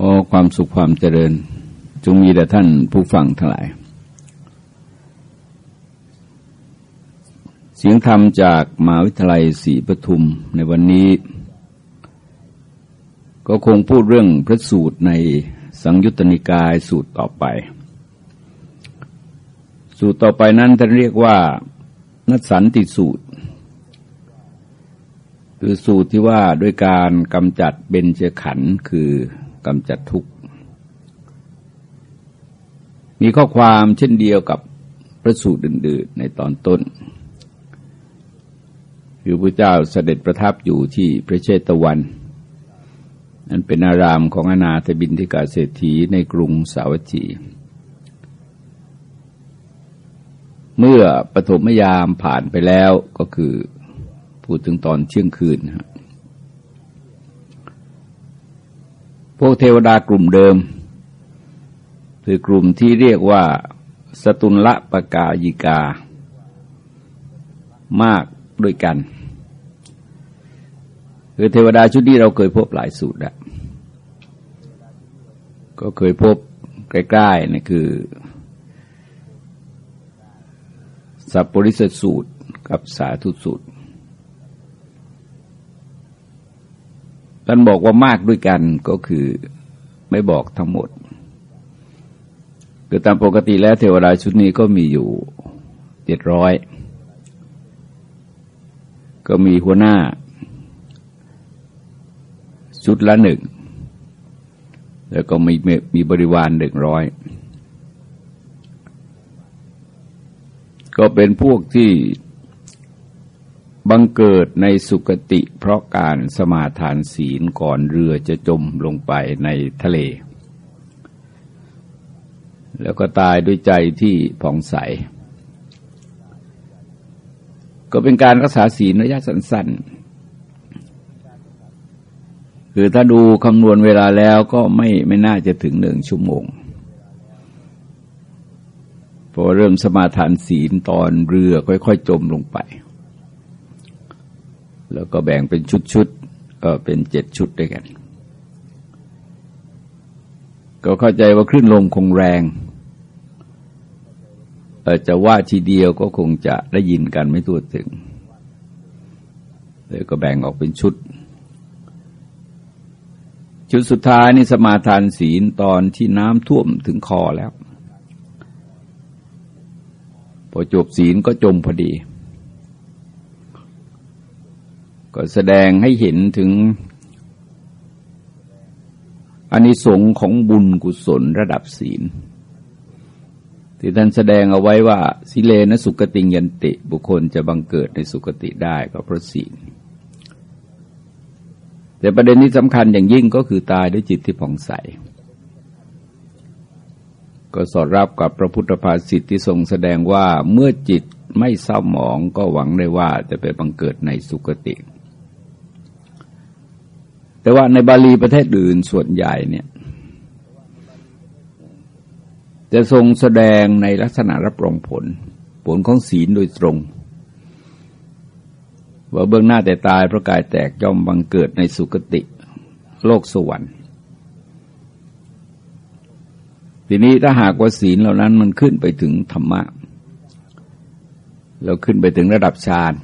ขอความสุขความเจริญ จงมีแด่ท่านผู้ฟังทั้งหลาย เสียงธรรมจากมหาวิทยาลัยศรีปทุมในวันนี้ ก็คงพูดเรื่องพระสูตรในสังยุตตนิกายสูตรต่อไป สูตรต่อไปนั้นท่านเรียกว่า นัสันติสูตร คือสูตรที่ว่าด้วยการกำจัดเบญจขันธ์คือ กำจัดทุกข์ มีข้อความเช่นเดียวกับพระสูตรอื่นๆในตอนต้น คือพระเจ้าเสด็จประทับอยู่ที่พระเชตวัน นั้นเป็นอารามของอนาถบินทิกาเศรษฐีในกรุงสาวัตถี เมื่อปฐมยามผ่านไปแล้วก็คือพูดถึงตอนเที่ยงคืนครับ พวกเทวดากลุ่มเดิม คือกลุ่มที่เรียกว่า สตุลละปกายิกา มากด้วยกัน คือเทวดาชุดนี้เราเคยพบหลายสูตรแล้วก็เคยพบใกล้ๆนี่คือ สัพปริสสูตรกับสาธุสูตร ท่านบอกว่ามากด้วยกันก็คือไม่บอกทั้งหมด คือตามปกติแล้วเทวดาชุดนี้ก็มีอยู่เจ็ดร้อยก็มีหัวหน้า ชุดละหนึ่ง แล้วก็มีมีบริวารหนึ่งร้อยก็เป็นพวกที่ บังเกิดในสุคติเพราะการสมาทานศีลก่อนเรือจะจมลงไปในทะเล แล้วก็ตายด้วยใจที่ผ่องใส ก็เป็นการรักษาศีลระยะสั้นๆ คือถ้าดูคำนวณเวลาแล้วก็ไม่ไม่น่าจะถึงหนึ่งชั่วโมงพอเริ่มสมาทานศีลตอนเรือค่อยๆจมลงไป แล้วก็แบ่งเป็นชุดๆก็เป็นเจ็ดชุดด้วยกัน ก็เข้าใจว่าคลื่นลมคงแรงจะว่าทีเดียวก็คงจะได้ยินกันไม่ทั่วถึงเลยก็แบ่งออกเป็นชุด ชุดสุดท้ายนี่สมาทานศีลตอนที่น้ำท่วมถึงคอแล้ว พอจบศีลก็จมพอดี ก็แสดงให้เห็นถึงอานิสงส์ของบุญกุศลระดับศีล ที่ท่านแสดงเอาไว้ว่าสิเลนสุกติยันติ บุคคลจะบังเกิดในสุกติได้ก็เพราะศีล แต่ประเด็นนี้สำคัญอย่างยิ่งก็คือตายด้วยจิตที่ผ่องใส ก็สอดรับกับพระพุทธภาษิตที่ทรงแสดงว่าเมื่อจิตไม่เศร้าหมองก็หวังได้ว่าจะไปบังเกิดในสุกติ แต่ว่าในบาลีประเทศอื่นส่วนใหญ่เนี่ยจะทรงแสดงในลักษณะรับรองผล ผลของศีลโดยตรง ว่าเบื้องหน้าแต่ตายพระกายแตกย่อมบังเกิดในสุคติ โลกสวรรค์ ทีนี้ถ้าหากว่าศีลเหล่านั้นมันขึ้นไปถึงธรรมะ เราขึ้นไปถึงระดับฌาน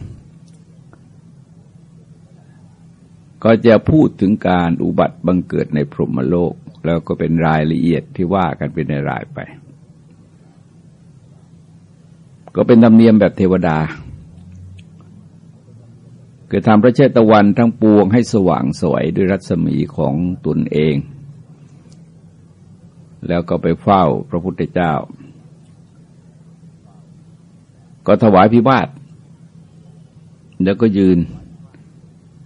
ก็จะพูดถึงการอุบัติบังเกิดในพรหมโลก แล้วก็เป็นรายละเอียดที่ว่ากันเป็นในรายไป ก็เป็นธรรมเนียมแบบเทวดาคือทำพระเชตวันทั้งปวงให้สว่างสวยด้วยรัศมีของตนเอง แล้วก็ไปเฝ้าพระพุทธเจ้า ก็ถวายพิบาทแล้วก็ยืน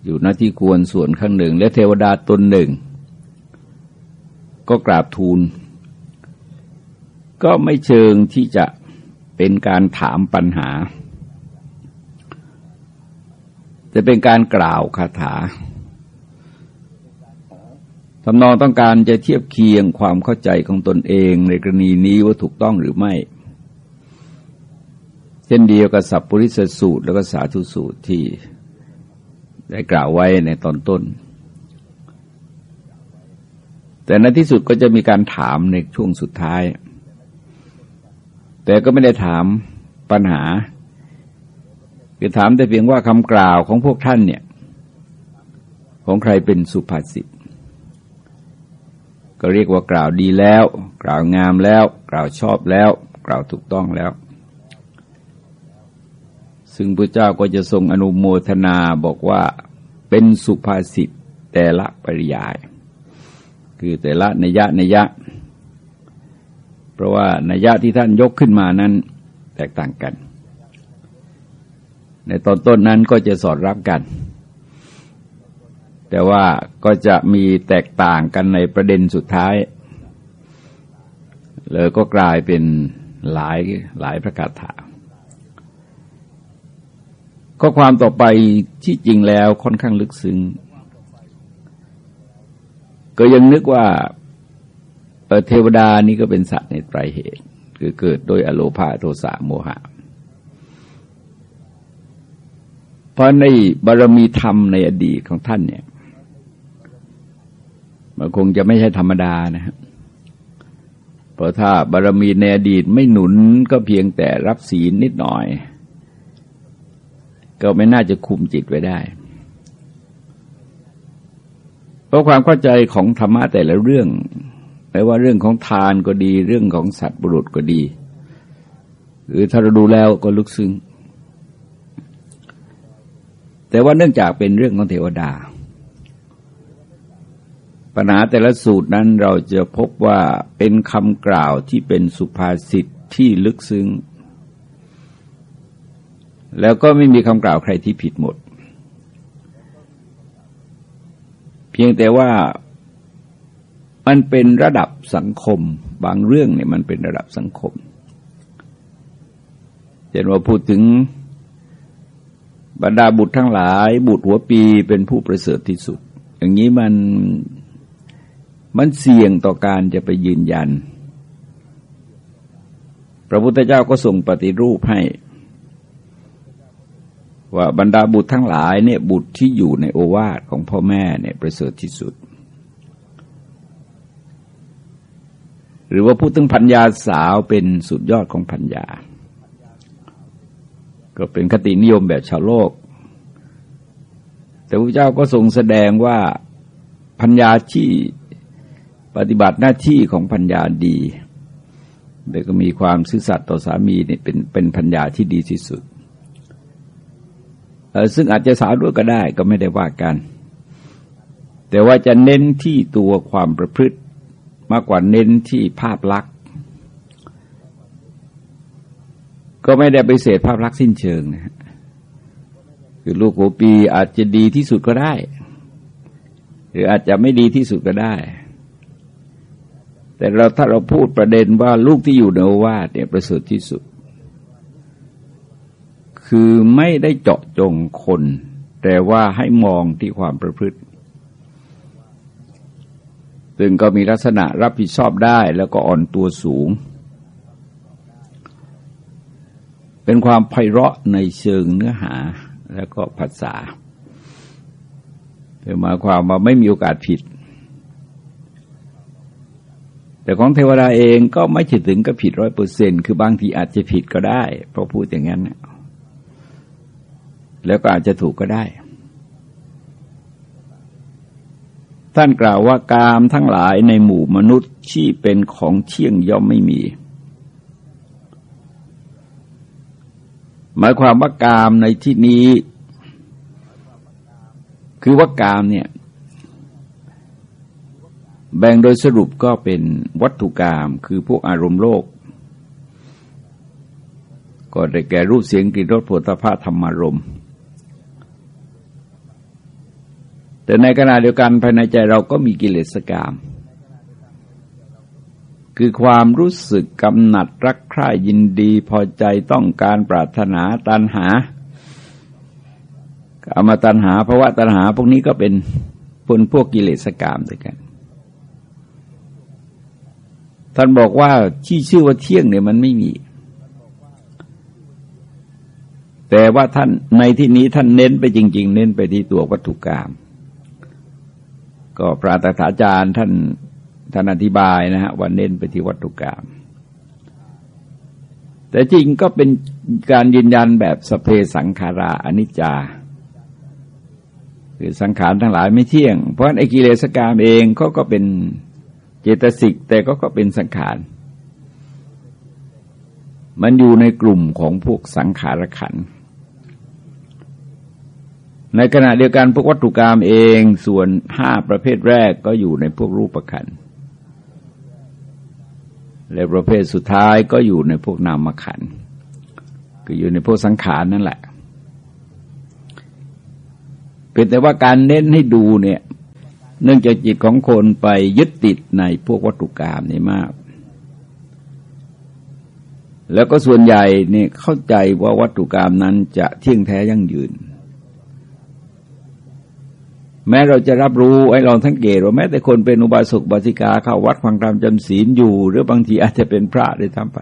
อยู่หน้าที่ควรส่วนข้างหนึ่ง และเทวดาตนหนึ่ง ก็กราบทูล ก็ไม่เชิงที่จะเป็นการถามปัญหา จะเป็นการกล่าวคาถาทำนองต้องการจะเทียบเคียงความเข้าใจของตนเองในกรณีนี้ว่าถูกต้องหรือไม่เช่นเดียวกับสัพปริสสูตร แล้วก็สาธุสูตรที่ ได้กล่าวไว้ในตอนต้น แต่ในที่สุดก็จะมีการถามในช่วงสุดท้าย แต่ก็ไม่ได้ถามปัญหา คือถามแต่เพียงว่าคำกล่าวของพวกท่านเนี่ย ของใครเป็นสุภาษิตก็เรียกว่ากล่าวดีแล้ว กล่าวงามแล้ว กล่าวชอบแล้ว กล่าวถูกต้องแล้ว ซึ่งพระเจ้าก็จะทรงอนุโมทนาบอกว่าเป็นสุภาษิตแต่ละปริยาย คือแต่ละนัยยะนัยยะ เพราะว่านัยยะที่ท่านยกขึ้นมานั้นแตกต่างกัน ในตอนต้นนั้นก็จะสอดรับกัน แต่ว่าก็จะมีแตกต่างกันในประเด็นสุดท้าย เลยก็กลายเป็นหลายหลายประกาศถา ก็ความต่อไปที่จริงแล้วค่อนข้างลึกซึ้งก็ยังนึกว่าเทวดานี่ก็เป็นสัตว์ในไตรเหตุ คือเกิดโดยอโลภาโทสะโมหะ เพราะในบารมีธรรมในอดีตของท่านเนี่ย มันคงจะไม่ใช่ธรรมดานะครับเพราะถ้าบารรมีในอดีตไม่หนุนก็เพียงแต่รับศีลนิดหน่อย ก็ไม่น่าจะคุมจิตไว้ได้ เพราะความเข้าใจของธรรมะแต่ละเรื่องไม่ว่าเรื่องของทานก็ดี เรื่องของสัตว์บุรุษก็ดีหรือถ้าเราดูแล้วก็ลึกซึ้งแต่ว่าเนื่องจากเป็นเรื่องของเทวดา ปัญหาแต่ละสูตรนั้นเราจะพบว่าเป็นคำกล่าวที่เป็นสุภาษิตที่ลึกซึ้ง แล้วก็ไม่มีคำกล่าวใครที่ผิดหมด เพียงแต่ว่ามันเป็นระดับสังคม บางเรื่องเนี่ยมันเป็นระดับสังคมเช่นว่าพูดถึงบรรดาบุตรทั้งหลาย บุตรหัวปีเป็นผู้ประเสริฐที่สุด อย่างนี้มันมันเสี่ยงต่อการจะไปยืนยัน พระพุทธเจ้าก็ส่งปฏิรูปให้ ว่าบรรดาบุตรทั้งหลายเนี่ยบุตรที่อยู่ในโอวาทของพ่อแม่เนี่ยประเสริฐที่สุด หรือว่าพูดถึงพัญญาสาวเป็นสุดยอดของพัญญา ก็เป็นคตินิยมแบบชาวโลก แต่พระเจ้าก็ทรงแสดงว่าพัญญาที่ปฏิบัติหน้าที่ของพัญญาดีแล้วก็มีความซื่อสัตย์ต่อสามีเนี่ยเป็นเป็นพัญญาที่ดีที่สุด ซึ่งอาจจะสาวด้วยก็ได้ก็ไม่ได้ว่ากัน แต่ว่าจะเน้นที่ตัวความประพฤติมากกว่าเน้นที่ภาพลักษณ์ ก็ไม่ได้ไปเสดภาพลักษณ์สิ้นเชิงนะคือลูกโหปีอาจจะดีที่สุดก็ได้ หรืออาจจะไม่ดีที่สุดก็ได้ แต่เราถ้าเราพูดประเด็นว่าลูกที่อยู่ในวาทเนี่ยประเสริฐที่สุด คือไม่ได้เจาะจงคน แต่ว่าให้มองที่ความประพฤติ ซึ่งก็มีลักษณะรับผิดชอบได้แล้วก็อ่อนตัวสูง เป็นความไพเราะในเชิงเนื้อหาแล้วก็ภาษาหมายความว่าไม่มีโอกาสผิด แต่ของเทวดาเองก็ไม่ถึงก็ผิดร้อยเปอร์เซ็นคือบางทีอาจจะผิดก็ได้ เพราะพูดอย่างนั้น แล้วก็อาจจะถูกก็ได้ ท่านกล่าวว่ากามทั้งหลายในหมู่มนุษย์ที่เป็นของเชี่ยงย่อมไม่มี หมายความว่ากามในที่นี้ คือว่ากามเนี่ย แบ่งโดยสรุปก็เป็นวัตถุกรรมคือพวกอารมณ์โลกก็ได้แก่รูปเสียงกลิ่นรสผลิตภัณฑ์ธรรมารม แต่ในขณะเดียวกันภายในใจเราก็มีกิเลสกรรมคือความรู้สึกกำหนัดรักใคร่ยินดีพอใจต้องการปรารถนาตันหาอามาตันหาภาวะตันหาพวกนี้ก็เป็นพวกพวกกิเลสกรรมด้วยกัน ท่านบอกว่าที่ชื่อว่าเที่ยงเนี่ยมันไม่มี แต่ว่าท่านในที่นี้ท่านเน้นไปจริง ๆ เน้นไปที่ตัววัตถุกรรม ก็พระตถาจารย์ท่านท่านอธิบายนะฮะว่าเน้นไปที่วัตถุกรรมแต่จริงก็เป็นการยืนยันแบบสเพสังขาราอนิจจา คือสังขารทั้งหลายไม่เที่ยง เพราะไอ้กิเลสกรรมเองเขาก็เป็นเจตสิก แต่ก็ก็เป็นสังขาร มันอยู่ในกลุ่มของพวกสังขารขัน ในขณะเดียวกันพวกวัตถุกรรมเองส่วนห้าประเภทแรกก็อยู่ในพวกรูปขันธ์และประเภทสุดท้ายก็อยู่ในพวกนามขันก็อยู่ในพวกสังขารนั่นแหละเป็นแต่ว่าการเน้นให้ดูเนี่ย เนื่องจากจิตของคนไปยึดติดในพวกวัตถุกรรมนี่มาก แล้วก็ส่วนใหญ่เนี่ยเข้าใจว่าวัตถุกรรมนั้นจะเที่ยงแท้ยั่งยืน แม้เราจะรับรู้ไอ้ลองสังเกตว่าแม้แต่คนเป็นอุบาสกบาสิกาเข้าวัดฟังธรรมจำศีลอยู่ หรือบางทีอาจจะเป็นพระได้ทำไป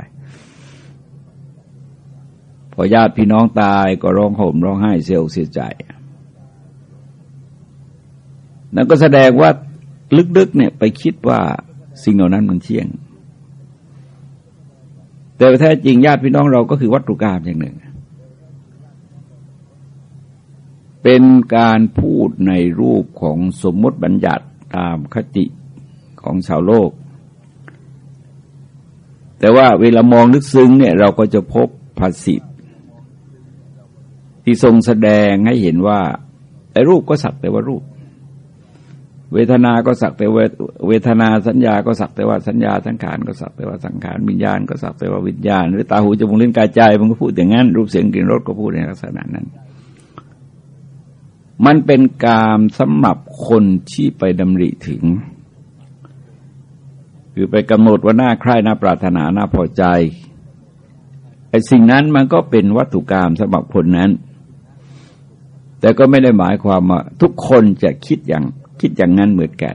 พอญาติพี่น้องตายก็ร้องห่มร้องไห้เสียอกเสียใจ นั่นก็แสดงว่าลึกๆเนี่ยไปคิดว่าสิ่งเหล่านั้นมันเที่ยง แต่แท้จริงญาติพี่น้องเราก็คือวัตถุกรรมอย่างหนึ่ง เป็นการพูดในรูปของสมมติบัญญัติตามคติของชาวโลก แต่ว่าเวลามองลึกซึ้งเนี่ยเราก็จะพบภาษิตที่ทรงแสดงให้เห็นว่าไอ้รูปก็สักแต่ว่ารูป เวทนา ก็สักแต่ว่าเวทนาสัญญาก็สักแต่ว่าสัญญาสังขารก็สักแต่ว่าสังขารวิญญาณก็สักแต่ว่าวิญญาณ หรือตาหูจมูกลิ้นกายใจมันก็พูดอย่างนั้น รูปเสียงกลิ่นรสก็พูดในลักษณะนั้น มันเป็นกามสำหรับคนที่ไปดำริถึง คือไปกำหนดว่าหน้าใคร่หน้าปรารถนาหน้าพอใจไอ้สิ่งนั้นมันก็เป็นวัตถุกรรมสำหรับคนนั้น แต่ก็ไม่ได้หมายความว่า ทุกคนจะคิดอย่างคิดอย่างนั้นเหมือนกัน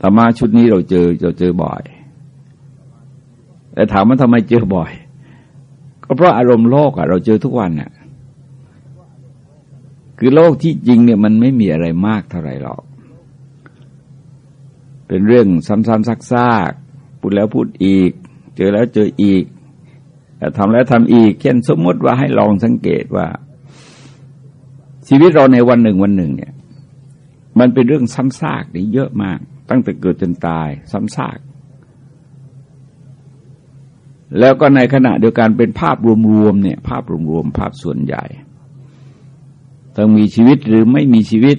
ธรรมะชุดนี้เราเจอเราเจอบ่อย แต่ถามว่าทำไมเจอบ่อย ก็เพราะอารมณ์โลกอะเราเจอทุกวันอะ คือโลกที่จริงเนี่ยมันไม่มีอะไรมากเท่าไรหรอก เป็นเรื่องซ้ำๆซักๆพูดแล้วพูดอีก เจอแล้วเจออีกทำแล้วทำอีก เช่นสมมติว่าให้ลองสังเกตว่า ชีวิตเราในวันหนึ่งวันหนึ่ง เนี่ย มันเป็นเรื่องซ้ำซากนี่เยอะมาก ตั้งแต่เกิดจนตาย ซ้ำซาก แล้วก็ในขณะเดียวกันเป็นภาพรวมๆเนี่ย ภาพรวมๆภาพส่วนใหญ่ ต้องมีชีวิตหรือไม่มีชีวิต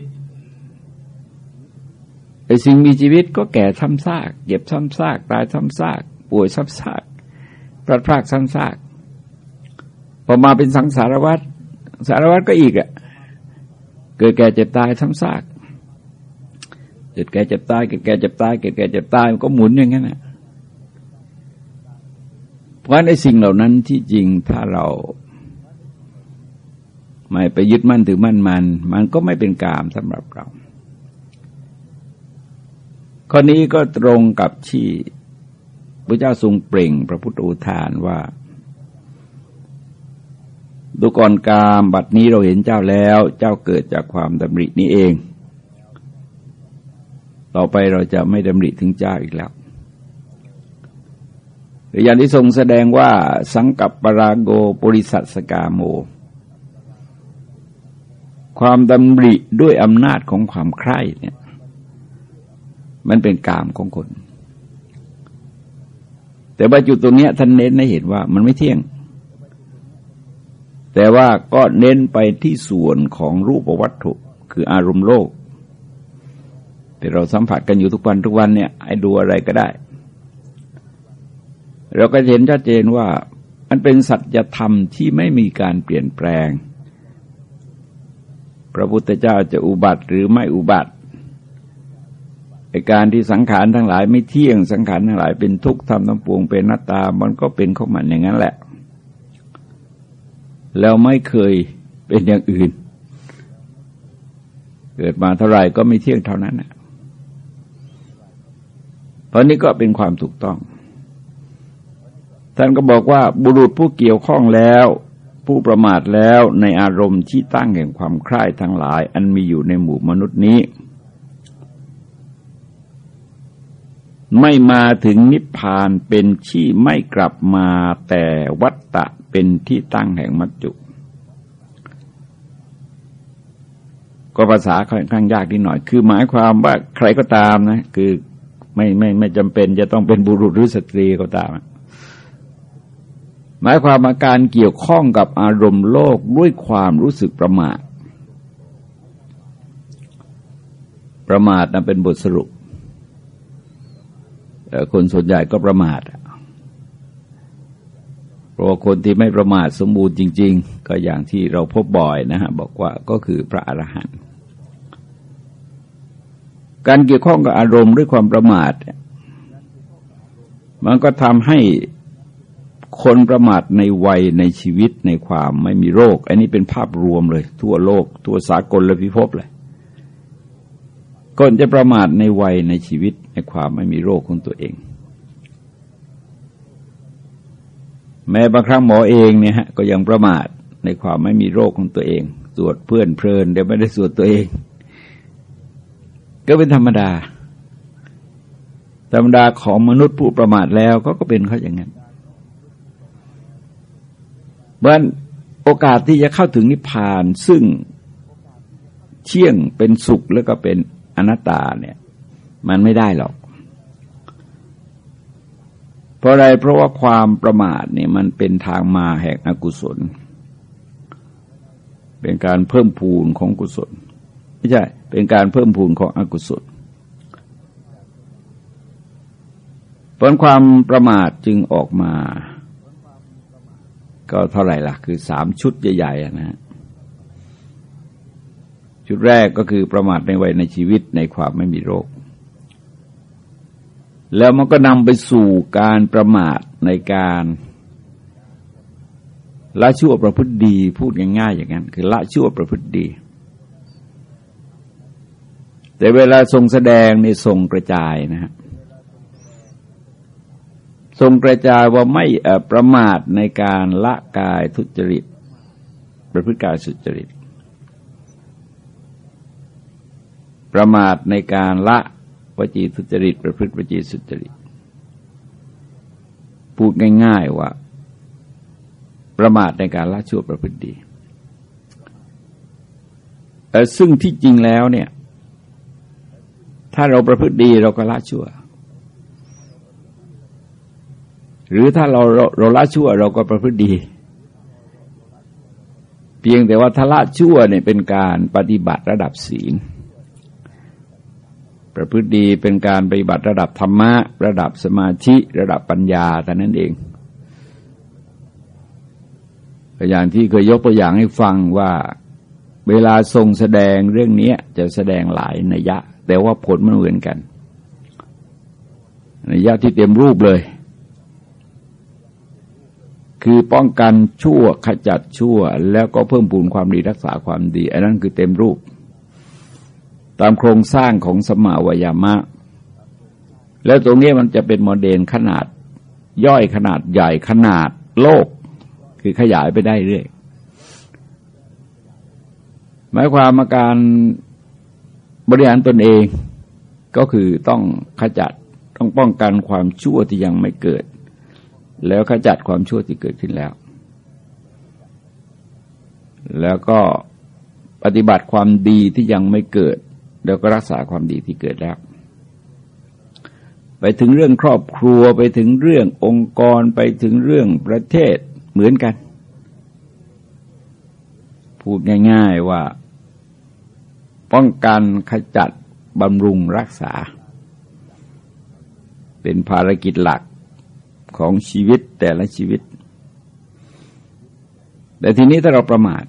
ไอ้สิ่งมีชีวิตก็แก่ซ้ำซากเก็บซ้ำซากตายซ้ำซากป่วยซ้ำซากพลัดพรากซ้ำซากพอมาเป็นสังสารวัตรสารวัตรก็อีกอะ่ะ เกิดแก่เจ็บตายซ้ำซากเกิดแก่เจ็บตายเกิดแก่เจ็บตายเกิดแก่เจ็บตายมันก็หมุนอย่างนั้นะเพราะในสิ่งเหล่านั้นที่จริงถ้าเรา ไม่ไปยึดมั่นถือมั่นมัน มันก็ไม่เป็นกามสำหรับเรา ข้อนี้ก็ตรงกับที่พระเจ้าทรงเปล่งพระพุทธอุทานว่าดูก่อนกามบัดนี้เราเห็นเจ้าแล้ว เจ้าเกิดจากความดำรินี้เอง ต่อไปเราจะไม่ดำริถึงเจ้าอีกแล้วอย่างที่ทรงแสดงว่าสังกับปราโกปริสัสกาโม ความดำริด้วยอำนาจของความใคร่เนี่ย มันเป็นกามของคน แต่ว่าจุดตรงนี้ท่านเน้นให้เห็นว่ามันไม่เที่ยง แต่ว่าก็เน้นไปที่ส่วนของรูปวัตถุ คืออารมณ์โลก แต่เราสัมผัสกันอยู่ทุกวันทุกวันเนี่ยไอ้ดูอะไรก็ได้ เราก็เห็นชัดเจนว่า มันเป็นสัจธรรมที่ไม่มีการเปลี่ยนแปลง พระพุทธเจ้าจะอุบัติหรือไม่อุบัติในการที่สังขารทั้งหลายไม่เที่ยงสังขารทั้งหลายเป็นทุกข์ทำน้ำปวงเป็นนัตตา มันก็เป็นของมันอย่างนั้นแหละ แล้วไม่เคยเป็นอย่างอื่น เกิดมาเท่าไหร่ก็ไม่เที่ยงเท่านั้นนะเพราะนี้ก็เป็นความถูกต้อง ท่านก็บอกว่าบุรุษผู้เกี่ยวข้องแล้ว ผู้ประมาทแล้วในอารมณ์ที่ตั้งแห่งความใคร่ทั้งหลาย อันมีอยู่ในหมู่มนุษย์นี้ ไม่มาถึงนิพพานเป็นที่ไม่กลับมาแต่วัตตะเป็นที่ตั้งแห่งมัจจุ ก็ภาษาค่อนข้างยากนิดหน่อย คือหมายความว่าใครก็ตามนะ คือไม่ไม่ไม่จำเป็นจะต้องเป็นบุรุษหรือสตรีก็ตาม หมายความมาการเกี่ยวข้องกับอารมณ์โลกด้วยความรู้สึกประมาท ประมาทนั้นเป็นบทสรุป คนส่วนใหญ่ก็ประมาทเพราะคนที่ไม่ประมาทสมบูรณ์จริง ๆ ก็อย่างที่เราพบบ่อยนะฮะบอกว่าก็คือพระอรหันต์การเกี่ยวข้องกับอารมณ์ด้วยความประมาท มันก็ทำให้ คนประมาทในวัยในชีวิตในความไม่มีโรค อันนี้เป็นภาพรวมเลย ทั่วโลก ทั่วสากลและพิภพเลยก่อนจะประมาทในวัยในชีวิตในความไม่มีโรคของตัวเอง แม้บางครั้งหมอเองเนี่ยฮะก็ยังประมาทในความไม่มีโรคของตัวเองสวดเพื่อนเพลินเดี๋ยวไม่ได้สวดตัวเอง ก็เป็นธรรมดา ธรรมดาของมนุษย์ผู้ประมาทแล้วก็ก็เป็นเขาอย่างนั้น เพราะโอกาสที่จะเข้าถึงนิพพานซึ่งเชี่ยงเป็นสุขแล้วก็เป็นอนัตตาเนี่ยมันไม่ได้หรอก เพราะอะไรเพราะว่าความประมาทเนี่ยมันเป็นทางมาแห่งอกุศล เป็นการเพิ่มพูนของกุศล ไม่ใช่ เป็นการเพิ่มพูนของอกุศลผลความประมาทจึงออกมา ก็เท่าไหร่ล่ะ คือสามชุดใหญ่ๆนะฮะชุดแรกก็คือประมาทในวัยในชีวิตในความไม่มีโรค แล้วมันก็นำไปสู่การประมาทในการละชั่วประพฤติดี พูดง่ายๆอย่างนั้น คือละชั่วประพฤติดี แต่เวลาทรงแสดงในทรงกระจายนะฮะ ทรงกระจายว่าไม่ประมาทในการละกายทุจริต ประพฤติกายสุจริต ประมาทในการละวจีทุจริต ประพฤติวจีสุจริต พูดง่ายๆว่า ประมาทในการละชั่วประพฤติดีซึ่งที่จริงแล้วเนี่ย ถ้าเราประพฤติดีเราก็ละชั่ว หรือถ้าเราเราละชั่วเราก็ประพฤติดี เพียงแต่ว่าถ้าละชั่วเนี่ยเป็นการปฏิบัติระดับศีล ประพฤติดีเป็นการปฏิบัติระดับธรรมะ ระดับสมาธิระดับปัญญาแต่นั้นเองอย่างที่เคยยกตัวอย่างให้ฟังว่าเวลาทรงแสดงเรื่องนี้จะแสดงหลายนัยยะ แต่ว่าผลมันเหมือนกันนัยยะที่เต็มรูปเลย คือป้องกันชั่วขจัดชั่ว แล้วก็เพิ่มปูนความดีรักษาความดีอันนั้นคือเต็มรูป ตามโครงสร้างของสมาวยามะ แล้วตรงนี้มันจะเป็นโมเดลขนาด ย่อยขนาดใหญ่ขนาดโลก คือขยายไปได้เรื่อยหมายความาการบริหารตนเองก็คือต้องขจัดต้องป้องกันความชั่วที่ยังไม่เกิด แล้วขจัดความชั่วที่เกิดขึ้นแล้ว แล้วก็ปฏิบัติความดีที่ยังไม่เกิด แล้วก็รักษาความดีที่เกิดแล้ว ไปถึงเรื่องครอบครัวไปถึงเรื่ององค์กรไปถึงเรื่องประเทศเหมือนกัน พูดง่าย ๆว่าป้องกันขจัดบำรุงรักษา เป็นภารกิจหลัก ของชีวิตแต่ละชีวิต แต่ทีนี้ถ้าเราประมาท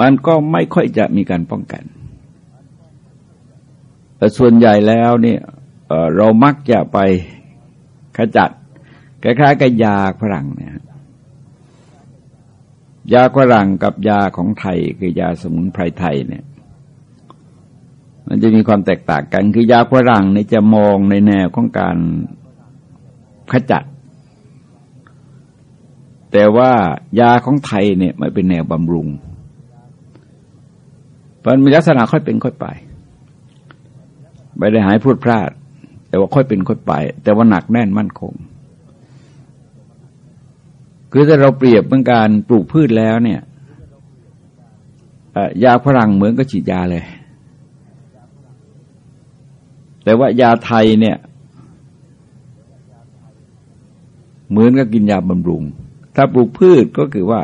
มันก็ไม่ค่อยจะมีการป้องกัน แต่ส่วนใหญ่แล้วเนี่ยเรามักจะไปขจัดคล้ายๆกับยาฝรั่งเนี่ยยาฝรั่งกับยาของไทยคือยาสมุนไพรไทยเนี่ย มันจะมีความแตกต่างกัน คือยาฝรั่งเนี่ยจะมองในแนวของการขจัด แต่ว่ายาของไทยเนี่ยมันเป็นแนวบำรุงมันมีลักษณะค่อยเป็นค่อยไป ไม่ได้หายพูดพลาด แต่ว่าค่อยเป็นค่อยไป แต่ว่าหนักแน่นมั่นคง คือถ้าเราเปรียบเป็นการปลูกพืชแล้วเนี่ยยาฝรั่งเหมือนกับฉีดยาเลย แต่ว่ายาไทยเนี่ย เหมือนกับกินยาบำรุง ถ้าปลูกพืชก็คือว่า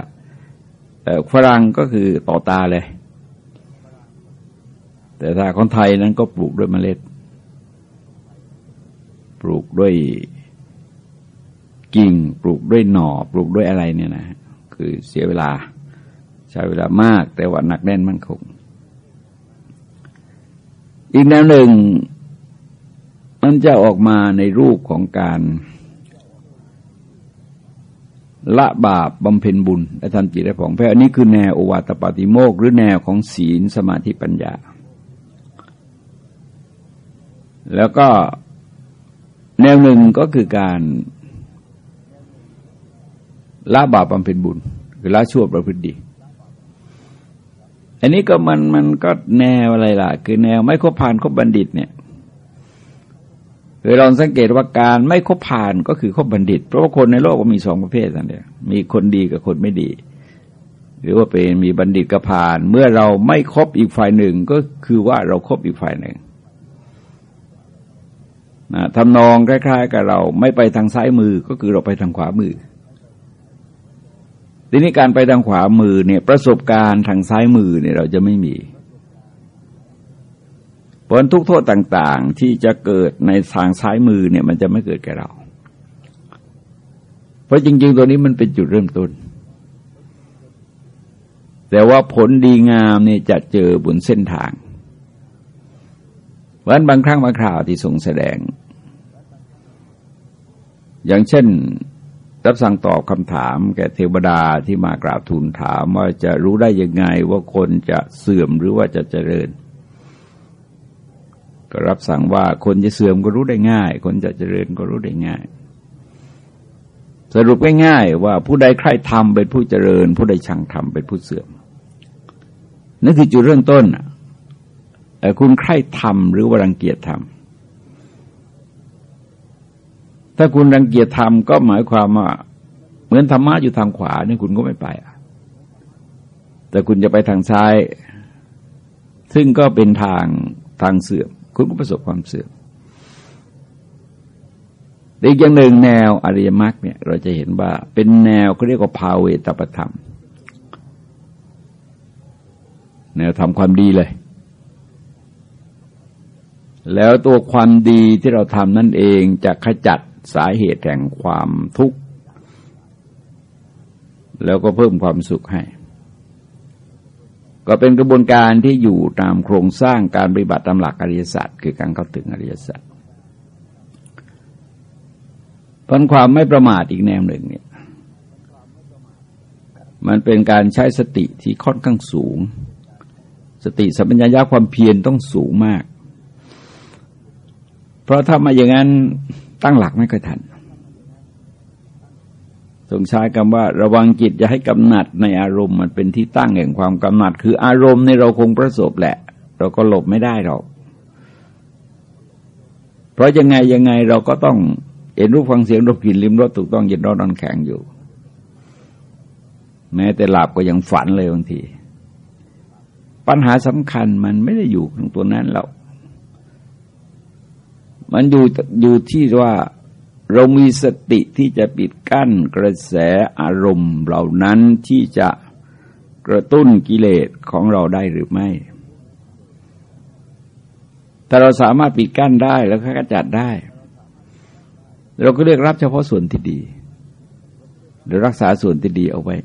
ฝรั่งก็คือต่อตาเลย แต่ถ้าคนไทยนั้นก็ปลูกด้วยเมล็ด ปลูกด้วยกิ่ง ปลูกด้วยหน่อ ปลูกด้วยอะไรเนี่ยนะ คือเสียเวลา ใช้เวลามากแต่ว่าหนักแน่นมั่นคง อีกแนวหนึ่ง มันจะออกมาในรูปของการละบาปบำเพ็ญบุญและทำจิตได้ผ่องแผ้อันนี้คือแนวโอวาตปาติโมกหรือแนวของศีลสมาธิปัญญา แล้วก็แนวหนึ่งก็คือการละบาปบำเพ็ญบุญ คือละชั่วประพฤติดี อันนี้ก็มันมันก็แนวอะไรล่ะ คือแนวไม่คบผ่านคบบัณฑิตเนี่ย คือลองสังเกตว่าการไม่คบผ่านก็คือคบบัณฑิต เพราะว่าคนในโลกก็มีสองประเภทนั่นเองมีคนดีกับคนไม่ดี หรือว่าเป็นมีบัณฑิตกับผ่าน เมื่อเราไม่คบอีกฝ่ายหนึ่งก็คือว่าเราครบอีกฝ่ายหนึ่งนะทำนองคล้ายๆ กับเราไม่ไปทางซ้ายมือก็คือเราไปทางขวามือ ทีนี้การไปทางขวามือเนี่ยประสบการณ์ทางซ้ายมือเนี่ยเราจะไม่มี ผลทุกโทษต่างๆ ที่จะเกิดในทางซ้ายมือเนี่ยมันจะไม่เกิดแก่เรา เพราะจริง ๆ ตัวนี้มันเป็นจุดเริ่มต้น แต่ว่าผลดีงามเนี่ยจะเจอบนเส้นทางวันบางครั้งบางคราวที่ทรงแสดง อย่างเช่นรับสั่งตอบคำถามแก่เทวดาที่มากราบทูลถามว่าจะรู้ได้ยังไงว่าคนจะเสื่อมหรือว่าจะเจริญ ก็รับสั่งว่าคนจะเสื่อมก็รู้ได้ง่าย คนจะเจริญก็รู้ได้ง่าย สรุปง่ายๆว่าผู้ใดใคร่ทำเป็นผู้เจริญ ผู้ใดชังทำเป็นผู้เสื่อมนั่นคือจุดเริ่มต้นแต่คุณใคร่ทำหรือว่ารังเกียจทำถ้าคุณรังเกียจธรรมก็หมายความว่า เหมือนธรรมะอยู่ทางขวาเนี่ยคุณก็ไม่ไปแต่คุณจะไปทางซ้าย ซึ่งก็เป็นทางทางเสื่อม คุณก็ประสบความเสื่อมอีกอย่างหนึ่งแนวอริยมรรคเนี่ย เราจะเห็นว่าเป็นแนวเขาเรียกว่าภาเวตประธรรม แนวทำความดีเลย แล้วตัวความดีที่เราทำนั่นเองจะขจัดสาเหตุแห่งความทุกข์ แล้วก็เพิ่มความสุขให้ ก็เป็นกระบวนการที่อยู่ตามโครงสร้างการปฏิบัติตามหลักอริยสัจคือการเข้าถึงอริยสัจผลความไม่ประมาทอีกแนวหนึ่งเนี่ย มันเป็นการใช้สติที่ค่อนข้างสูง สติสัมปชัญญะความเพียรต้องสูงมาก เพราะถ้ามาอย่างนั้นตั้งหลักไม่ค่อยทัน ทรงใช้คำว่า ระวังจิตอย่าให้กำหนัดในอารมณ์มันเป็นที่ตั้งแห่งความกำหนัด คืออารมณ์ในเราคงประสบแหละ เราก็หลบไม่ได้หรอก เพราะยังไงยังไงเราก็ต้องเห็นรูปฟังเสียงรสกลิ่นลิ้มรสถูกต้องเย็นร้อนนอนแข็งอยู่ แม้แต่หลับก็ยังฝันเลยบางที ปัญหาสำคัญมันไม่ได้อยู่ตรงตัวนั้นแล้วมันอยู่อยู่ที่ว่า เรามีสติที่จะปิดกั้นกระแสอารมณ์เหล่านั้นที่จะกระตุ้นกิเลสของเราได้หรือไม่ แต่เราสามารถปิดกั้นได้แล้วก็จัดได้ เราก็เรียกรับเฉพาะส่วนที่ดีหรือรักษาส่วนที่ดีเอาไว้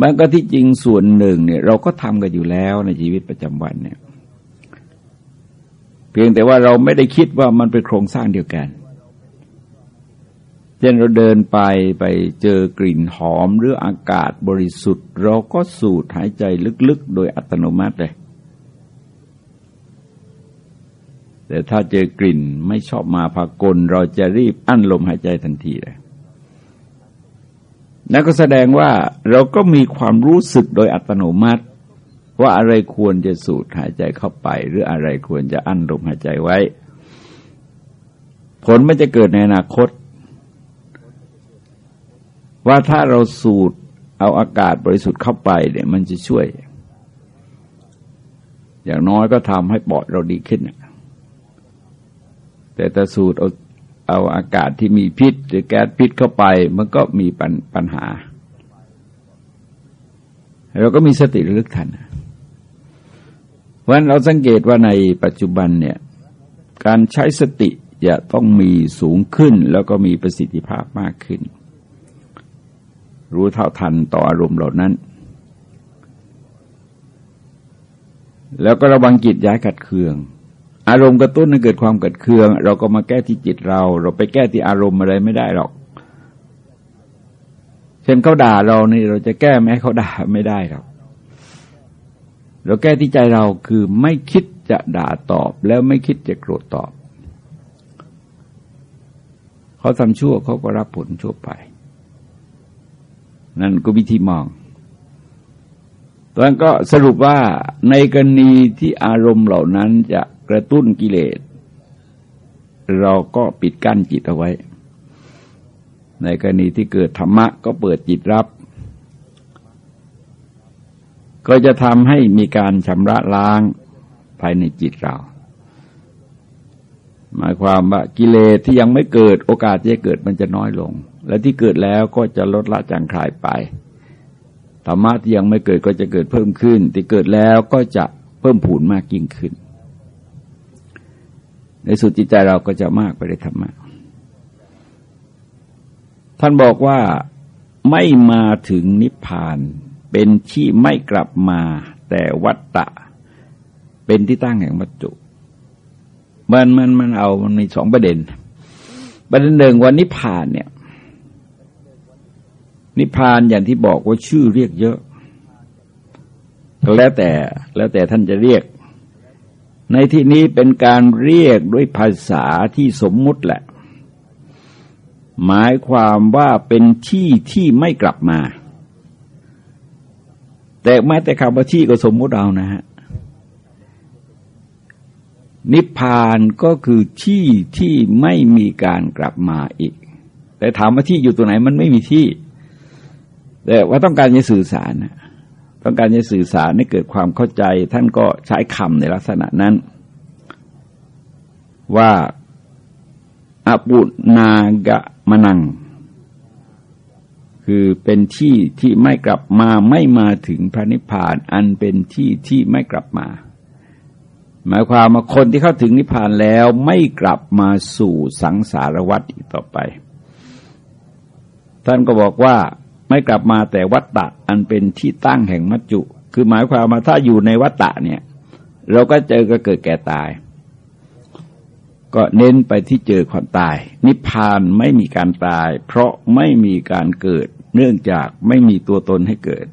มันก็ที่จริงส่วนหนึ่งเนี่ยเราก็ทำกันอยู่แล้วในชีวิตประจำวันเนี่ย เพียงแต่ว่าเราไม่ได้คิดว่ามันเป็นโครงสร้างเดียวกัน เช่นเราเดินไปไปเจอกลิ่นหอมหรืออากาศบริสุทธิ์ เราก็สูดหายใจลึกๆ โดยอัตโนมัติเลย แต่ถ้าเจอกลิ่นไม่ชอบมาพากล เราจะรีบอั้นลมหายใจทันทีเลยนั่นก็แสดงว่าเราก็มีความรู้สึกโดยอัตโนมัติ ว่าอะไรควรจะสูดหายใจเข้าไป หรืออะไรควรจะอั้นลมหายใจไว้ ผลมันจะเกิดในอนาคต ว่าถ้าเราสูดเอาอากาศบริสุทธิ์เข้าไปเนี่ยมันจะช่วย อย่างน้อยก็ทำให้ปอดเราดีขึ้น แต่ถ้าสูดเอาเอาอากาศที่มีพิษ หรือแก๊สพิษเข้าไป มันก็มีปัญปญหา เราก็มีสติระลึกทันเพราะฉะนั้นเราสังเกตว่าในปัจจุบันเนี่ยการใช้สติจะต้องมีสูงขึ้นแล้วก็มีประสิทธิภาพมากขึ้น รู้เท่าทันต่ออารมณ์เหล่านั้น แล้วก็ระวังจิตย้ายกัดเคือง อารมณ์กระตุ้นให้เกิดความกัดเคือง เราก็มาแก้ที่จิตเรา เราไปแก้ที่อารมณ์อะไรไม่ได้หรอก เช่นเขาด่าเรานี่เราจะแก้แม้เขาด่าไม่ได้หรอกเราแก้ที่ใจเราคือไม่คิดจะด่าตอบ แล้วไม่คิดจะโกรธตอบ เขาทำชั่วเขาก็รับผลชั่วไป นั่นก็วิธีมองตอนนั้นก็สรุปว่าในกรณีที่อารมณ์เหล่านั้นจะกระตุ้นกิเลส เราก็ปิดกั้นจิตเอาไว้ ในกรณีที่เกิดธรรมะก็เปิดจิตรับ ก็จะทำให้มีการชำระล้างภายในจิตเราหมายความว่ากิเลสที่ยังไม่เกิดโอกาสที่จะเกิดมันจะน้อยลง และที่เกิดแล้วก็จะลดละจางคลายไปธรรมะที่ยังไม่เกิดก็จะเกิดเพิ่มขึ้น ที่เกิดแล้วก็จะเพิ่มผุนมากยิ่งขึ้น ในสุดจิตใจเราก็จะมากไปในธรรมะ ท่านบอกว่าไม่มาถึงนิพพาน เป็นที่ไม่กลับมาแต่วัตตะ เป็นที่ตั้งแห่งวัตถุมันมันมันเอามันมีสองประเด็น ประเด็นหนึ่งวันนิพพานเนี่ย นิพพานอย่างที่บอกว่าชื่อเรียกเยอะ แล้วแต่แล้วแต่ท่านจะเรียก ในที่นี้เป็นการเรียกด้วยภาษาที่สมมุติแหละ หมายความว่าเป็นที่ที่ไม่กลับมา แต่แม้แต่คำว่าที่ก็สมมุติเอานะฮะนิพพานก็คือที่ที่ไม่มีการกลับมาอีก แต่ถามว่าที่อยู่ตรงไหนมันไม่มีที่ แต่ว่าต้องการจะสื่อสารนะต้องการจะสื่อสารให้เกิดความเข้าใจ ท่านก็ใช้คำในลักษณะนั้น ว่าอปุนากะมนัง คือเป็นที่ที่ไม่กลับมาไม่มาถึงพระนิพพาน อันเป็นที่ที่ไม่กลับมา หมายความว่าคนที่เข้าถึงนิพพานแล้วไม่กลับมาสู่สังสารวัฏอีกต่อไป ท่านก็บอกว่า ไม่กลับมาแต่วัฏฏะอันเป็นที่ตั้งแห่งมัจจุ คือหมายความว่าถ้าอยู่ในวัฏฏะเนี่ย เราก็เจอก็เกิดแก่ตาย ก็เน้นไปที่เจอความตาย นิพพานไม่มีการตาย เพราะไม่มีการเกิด เนื่องจากไม่มีตัวตนให้เกิด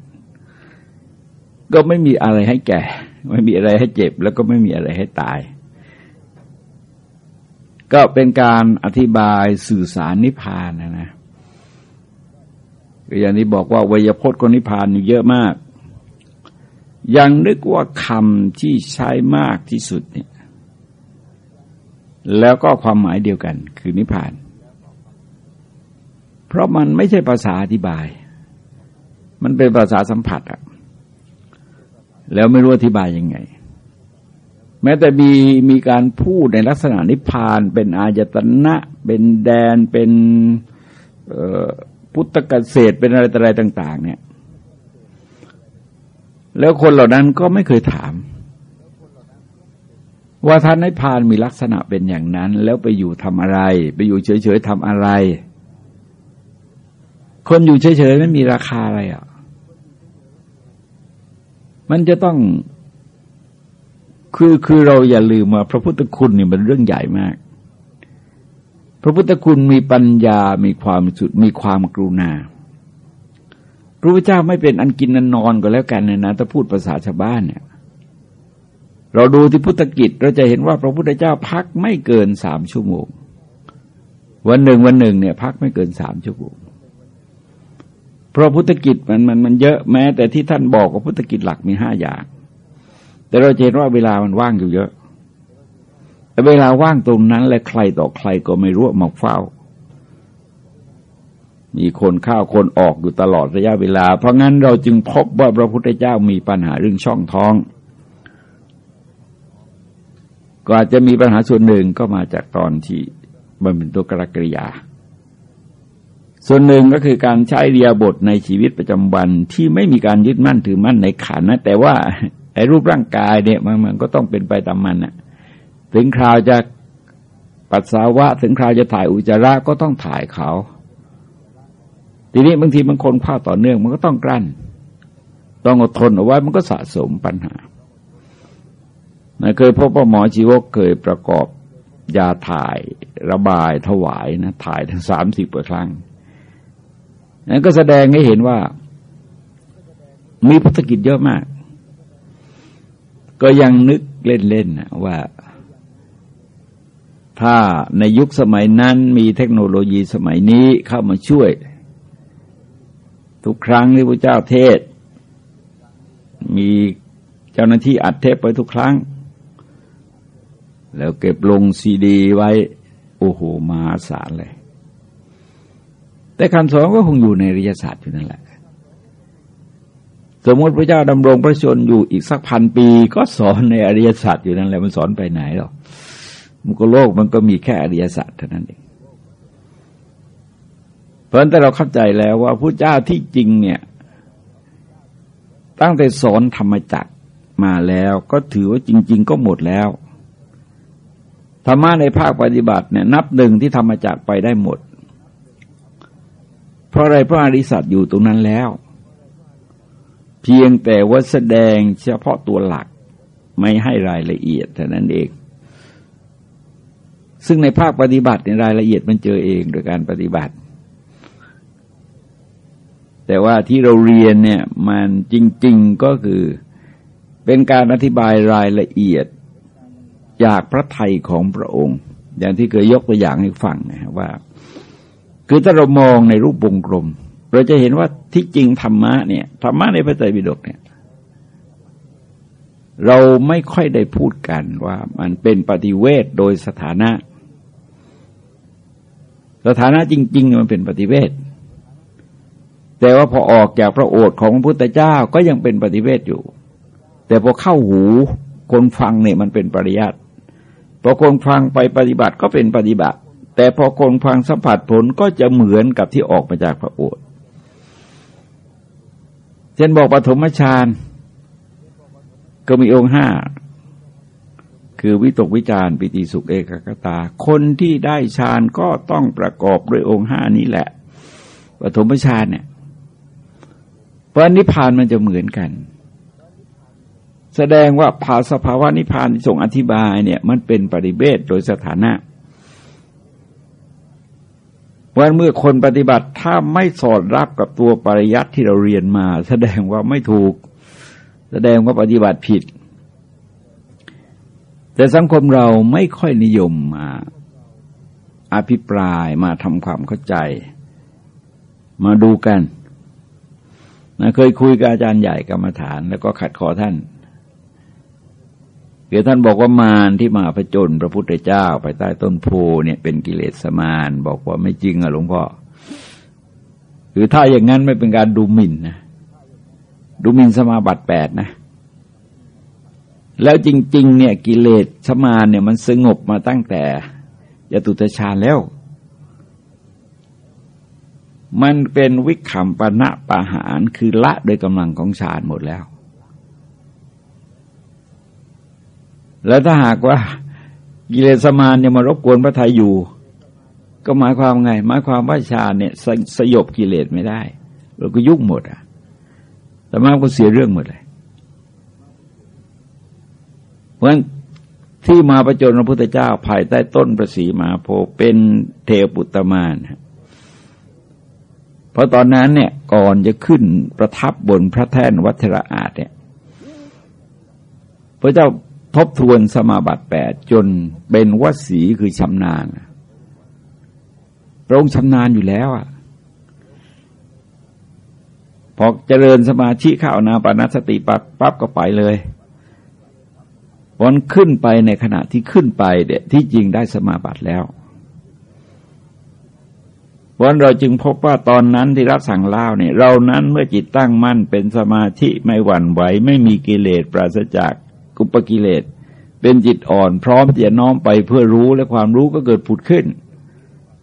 ก็ไม่มีอะไรให้แก่ ไม่มีอะไรให้เจ็บ แล้วก็ไม่มีอะไรให้ตาย ก็เป็นการอธิบายสื่อสารนิพพานนะนะ อย่างนี้บอกว่าวยพจน์กนิพพานเยอะมาก ยังนึกว่าคำที่ใช้มากที่สุดเนี่ยแล้วก็ความหมายเดียวกัน คือนิพพาน เพราะมันไม่ใช่ภาษาอธิบาย มันเป็นภาษาสัมผัสอะแล้วไม่รู้อธิบายยังไง แม้แต่มีมีการพูดในลักษณะนิพพาน เป็นอายตนะ เป็นแดนเป็น พุทธเกษตรเป็นอะไรต่อะไรต่าง ๆ เนี่ย แล้วคนเหล่านั้นก็ไม่เคยถาม ว่าท่านนิพพานมีลักษณะเป็นอย่างนั้น แล้วไปอยู่ทำอะไร ไปอยู่เฉยๆทำอะไร คนอยู่เฉยๆไม่มีราคาอะไรอะ มันจะต้องคือคือเราอย่าลืมว่าพระพุทธคุณนี่มันเรื่องใหญ่มาก พระพุทธคุณมีปัญญา มีความสุด มีความกรุณา พระพุทธเจ้าไม่เป็นอันกินอันนอนก็แล้วกันนะนะถ้าพูดภาษาชาวบ้านเนี่ย เราดูที่พุทธกิจเราจะเห็นว่าพระพุทธเจ้าพักไม่เกินสามชั่วโมง วันหนึ่งวันหนึ่งเนี่ย พักไม่เกินสามชั่วโมง เพราะพุทธกิจมันมันมันเยอะแม้ แต่ที่ท่านบอกว่าพุทธกิจหลักมีห้าอย่าง แต่เราเห็นว่าเวลามันว่างอยู่เยอะ แต่เวลาว่างตรงนั้น และใครต่อใครก็ไม่รู้มาเฝ้า มีคนเข้าคนออกอยู่ตลอดระยะเวลา เพราะงั้นเราจึงพบว่าพระพุทธเจ้ามีปัญหาเรื่องช่องท้อง ก็อาจจะมีปัญหาส่วนหนึ่งก็มาจากตอนที่มันเป็นตัวกรกริยา ส่วนหนึ่งก็คือการใช้เรียบทในชีวิตประจำวันที่ไม่มีการยึดมั่นถือมั่นในขันนะแต่ว่าไอ้รูปร่างกายเนี่ยมันมันก็ต้องเป็นไปตามมันนะ ถึงคราวจะปัสสาวะ ถึงคราวจะถ่ายอุจจาระก็ต้องถ่ายเขา ทีนี้บางทีบางคนข้าวต่อเนื่องมันก็ต้องกลั้น ต้องอดทนเอาไว้มันก็สะสมปัญหานะเคยพบว่าหมอชีวกเคยประกอบยาถ่ายระบายถวายนะถ่ายทั้งสามสิบกว่าครั้งนั้นก็แสดงให้เห็นว่า มีพุทธกิจเยอะมาก ก็ยังนึกเล่นๆนะว่า ถ้าในยุคสมัยนั้นมีเทคโนโลยีสมัยนี้เข้ามาช่วย ทุกครั้งที่พระเจ้าเทศ มีเจ้าหน้าที่อัดเทปไปทุกครั้ง แล้วเก็บลงซีดีไว้ โอ้โหมาศาลเลย แต่คำสอนก็คงอยู่ในริยศาสตร์อยู่นั่นแหละ สมมติพระเจ้าดำรงพระชนอยู่อีกสักพันปี ก็สอนในอริยศาสตร์อยู่นั่นแหละมันสอนไปไหนหรอก มุกโลกมันก็มีแค่อริยสตร์เท่านั้นเองเพราะฉะนั้นแต่เราเข้าใจแล้วว่าพระเจ้าที่จริงเนี่ย ตั้งแต่สอนธรรมจักมาแล้วก็ถือว่าจริง ๆ ก็หมดแล้วธรรมะในภาคปฏิบัติเนี่ย นับหนึ่งที่ธรรมจักไปได้หมด เพราะอะไรเพราะอริสัตอยู่ตรงนั้นแล้ว เพียงแต่ว่าแสดงเฉพาะตัวหลักไม่ให้รายละเอียดเท่านั้นเอง ซึ่งในภาคปฏิบัติในรายละเอียดมันเจอเองโดยการปฏิบัติ แต่ว่าที่เราเรียนเนี่ยมันจริง ๆก็คือเป็นการอธิบายรายละเอียดจากพระไทยของพระองค์ อย่างที่เคยยกตัวอย่างให้ฟังนะว่า คือถ้าเรามองในรูปวงกลม เราจะเห็นว่าที่จริงธรรมะเนี่ยธรรมะในพระไตรปิฎกเนี่ยเราไม่ค่อยได้พูดกันว่ามันเป็นปฏิเวทโดยสถานะ สถานะจริง ๆ มันเป็นปฏิเวทแต่ว่าพอออกจากพระโอษฐ์ของพระพุทธเจ้าก็ยังเป็นปฏิเวทอยู่ แต่พอเข้าหูคนฟังเนี่ยมันเป็นปริยัติพอคนฟังไปปฏิบัติก็เป็นปฏิบัติ แต่พอคนฟังสัมผัสผลก็จะเหมือนกับที่ออกมาจากพระโอษฐ์เช่นบอกปฐมฌานก็มีองค์ห้า คือวิตกวิจารปิติสุขเอกกตา คนที่ได้ฌานก็ต้องประกอบด้วยองค์ห้านี้แหละปฐมฌานเนี่ยเพราะนิพพานมันจะเหมือนกัน แสดงว่าภาสภาวะนิพพานที่ทรงอธิบายเนี่ย มันเป็นปริเบศโดยสถานะวันเมื่อคนปฏิบัติถ้าไม่สอดรับกับตัวปริยัติที่เราเรียนมา แสดงว่าไม่ถูก แสดงว่าปฏิบัติผิด แต่สังคมเราไม่ค่อยนิยมมาอภิปรายมาทำความเข้าใจ มาดูกันนะเคยคุยกับอาจารย์ใหญ่กรรมฐาน แล้วก็ขัดคอท่านเดี๋ยวท่านบอกว่ามารที่มาผจญพระพุทธเจ้าไปใต้ต้นโพเนี่ยเป็นกิเลสมารบอกว่าไม่จริงอะหลวงพ่อคือถ้าอย่างนั้นไม่เป็นการดูหมิ่นนะดูหมิ่นสมาบัติแปดนะ แล้วจริง ๆ เนี่ยกิเลสสมารเนี่ยมันสงบมาตั้งแต่ยตุตฌานแล้ว มันเป็นวิขำปณะปะหารคือละโดยกำลังของฌานหมดแล้ว แล้วถ้าหากว่ากิเลสมาเนี่ยมารบกวนพระทัยอยู่ ก็หมายความไง หมายความว่าฌานเนี่ยสสยบกิเลสไม่ได้เราก็ยุ่งหมดอะแต่มาก็เสียเรื่องหมดเลย เพราะฉะนั้นที่มาประจนพระพุทธเจ้าภายใต้ต้นประสีมาโพเป็นเทปุตตมานเพราะตอนนั้นเนี่ยก่อนจะขึ้นประทับบนพระแท่นวัชระอาจเนี่ยพระเจ้าทบทวนสมาบัติแปดจนเป็นวสีคือชำนาญพระองค์ชำนาญอยู่แล้วอะพอเจริญสมาธิเข้านาปานสติปับปั๊บก็ไปเลย วันขึ้นไปในขณะที่ขึ้นไปเด็ที่จริงได้สมาบัติแล้ววันเราจึงพบว่าตอนนั้นที่รับสั่งเล่าเนี่ย เรานั้นเมื่อจิตตั้งมั่นเป็นสมาธิไม่หวั่นไหวไม่มีกิเลสปราศจากกุปกิเลส เป็นจิตอ่อนพร้อมที่จะน้อมไปเพื่อรู้และความรู้ก็เกิดผุดขึ้น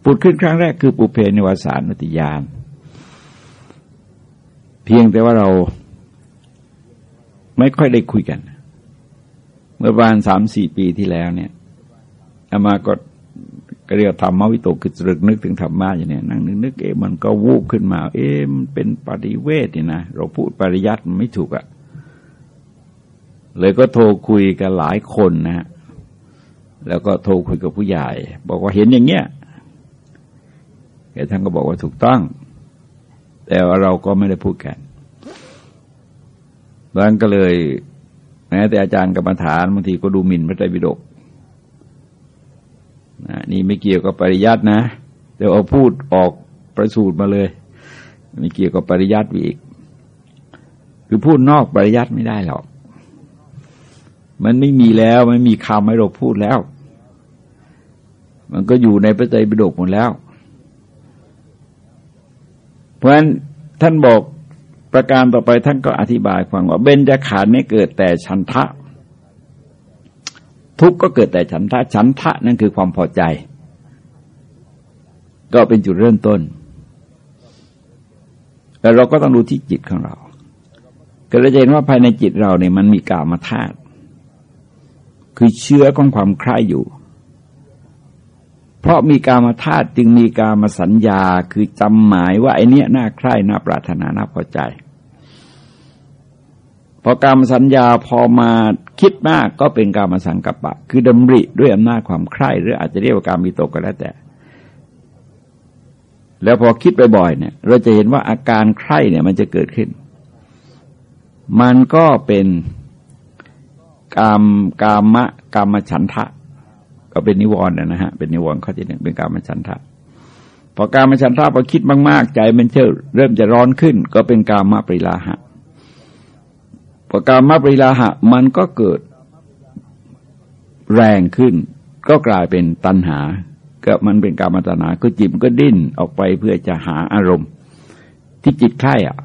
ผุดขึ้นครั้งแรกคือปุเพนิวสานติยานเพียงแต่ว่าเราไม่ค่อยได้คุยกัน เมื่อประมาณสามสี่ปีที่แล้วเนี่ยอามาก็ก็เรียกธรรมวิโตคือตรึกนึกถึงธรรมะอย่างนี้นั่งนึกนึกเอ๊มันก็วูบขึ้นมา เอ๊มันเป็นปฏิเวทนี่นะเราพูดปริยัติมันไม่ถูกอะ่ะ เลยก็โทรคุยกับหลายคนนะฮะแล้วก็โทรคุยกับผู้ใหญ่ บอกว่าเห็นอย่างเงี้ยแกท่านก็บอกว่าถูกต้อง แต่ว่าเราก็ไม่ได้พูดกันบางก็เลย แม้แต่อาจารย์กรรมฐานบางทีก็ดูหมิ่นพระไตรปิฎกนี่ไม่เกี่ยวกับปริยัตินะเดี๋ยวเอาพูดออกประสูตรมาเลย ไม่เกี่ยวกับปริยัติอีก คือพูดนอกปริยัติไม่ได้หรอก มันไม่มีแล้วไม่มีคำให้เราพูดแล้ว มันก็อยู่ในพระไตรปิฎกหมดแล้ว เพราะฉะนั้นท่านบอก ประการต่อไปท่านก็อธิบายฟังว่าเบญจขันธ์นี่เกิดแต่ฉันทะ ทุกข์ก็เกิดแต่ฉันทะ ฉันทะนั่นคือความพอใจ ก็เป็นจุดเริ่มต้น แต่เราก็ต้องดูที่จิตของเรา ก็เราจะเห็นว่าภายในจิตเราเนี่ยมันมีกามาธาตุคือเชื้อของความใคร่อยู่ เพราะมีกามาธาตุจึงมีกามาสัญญา คือจำหมายว่าไอเนี้ยน่าใคร่น่าปรารถนาน่าพอใจ พอกรรมสัญญาพอมาคิดมากก็เป็นกรรมสังกัปปะ คือดำริด้วยอำนาจความใคร่หรืออาจจะเรียกว่าการมีตกก็แล้วแต่ แล้วพอคิดบ่อยๆเนี่ย เราจะเห็นว่าอาการใคร่เนี่ยมันจะเกิดขึ้น มันก็เป็นกามกามะกามฉันทะ ก็เป็นนิวรณ์นะฮะเป็นนิวรณ์ข้อที่หนึ่งเป็นกามฉันทะพอการมฉันทะพอคิดมากๆ ใจมันเริ่มจะร้อนขึ้น ก็เป็นกามะปริลาหะ ปการมปริลาหะ มันก็เกิดแรงขึ้น ก็กลายเป็นตัณหา ก็มันเป็นการมาตัณหาก็จิตก็ดิ้นออกไปเพื่อจะหาอารมณ์ ที่จิตใคร่อะ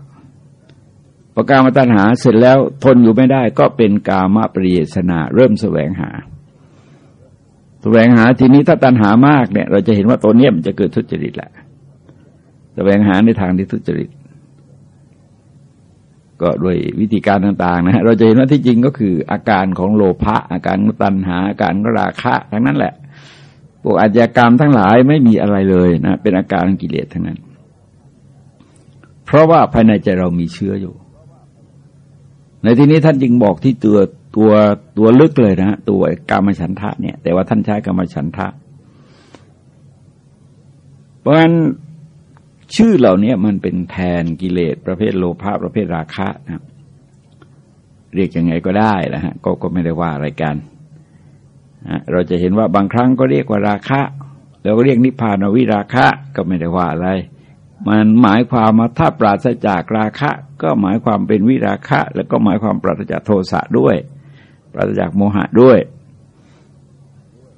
ปการมาตัณหาเสร็จแล้วทนอยู่ไม่ได้ ก็เป็นกามปริยสนา เริ่มแสวงหาแสวงหาทีนี้ถ้าตัณหามากเนี่ย เราจะเห็นว่าตัวเนี้ยมันจะเกิดทุจริตแหละแสวงหาในทางที่ทุจริต ก็ด้วยวิธีการต่างๆนะเราจะเห็นว่าที่จริงก็คืออาการของโลภะอาการตัณหาอาการราคะทั้งนั้นแหละพวกอาชญากรรมทั้งหลายไม่มีอะไรเลยนะเป็นอาการกิเลสทั้งนั้น เพราะว่าภายในใจเรามีเชื้ออยู่ ในที่นี้ท่านจึงบอกที่ตัวตัวตัวลึกเลยนะตัวกรรมฉันทะเนี่ย แต่ว่าท่านใช้กรรมฉันทะ เพราะฉะนั้น ชื่อเหล่านี้มันเป็นแทนกิเลสประเภทโลภะประเภทราคะนะเรียกยังไงก็ได้นะฮะก็ก็ไม่ได้ว่าอะไรกันนะเราจะเห็นว่าบางครั้งก็เรียกว่าราคะ แล้วก็เรียกนิพพานวิราคะก็ไม่ได้ว่าอะไร มันหมายความว่าถ้าปราศจากราคะ ก็หมายความเป็นวิราคะ แล้วก็หมายความปราศจากโทสะด้วย ปราศจากโมหะด้วย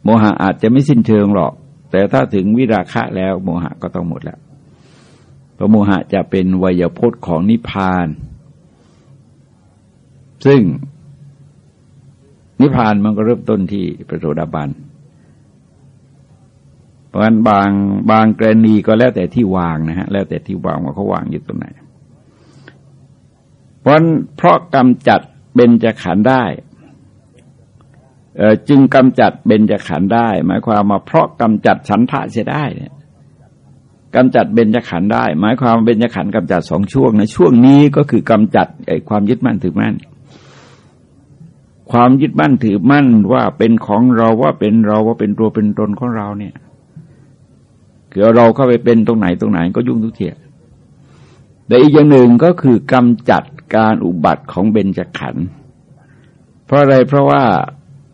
โมหะอาจจะไม่สิ้นเชิงหรอก แต่ถ้าถึงวิราคะแล้วโมหะก็ต้องหมดแล้ว พระโมหะจะเป็นวยพจน์ของนิพพาน ซึ่งนิพพานมันก็เริ่มต้นที่พระโสดาบันเพราะฉะนั้นบางบางกรณีก็แล้วแต่ที่วางนะฮะ แล้วแต่ที่วางว่าเขาวางอยู่ตรงไหน เพราะเพราะกำจัดเบญจขันธ์ได้จึงกำจัดเบญจขันธ์ได้ หมายความมาเพราะกำจัดฉันทะเสียได้เนี่ย กำจัดเบญจขันธ์ได้ หมายความเบญจขันธ์กำจัดสองช่วงนะช่วงนี้ก็คือกำจัดไอ้ความยึดมั่นถือมั่น ความยึดมั่นถือมั่นว่าเป็นของเราว่าเป็นเราว่าเป็นตัวเป็นตนของเราเนี่ยคือเราเข้าไปเป็นตรงไหนตรงไหนก็ยุ่งทุกเทียแต่อีกอย่างหนึ่งก็คือกำจัดการอุบัติของเบญจขันธ์เพราะอะไรเพราะว่า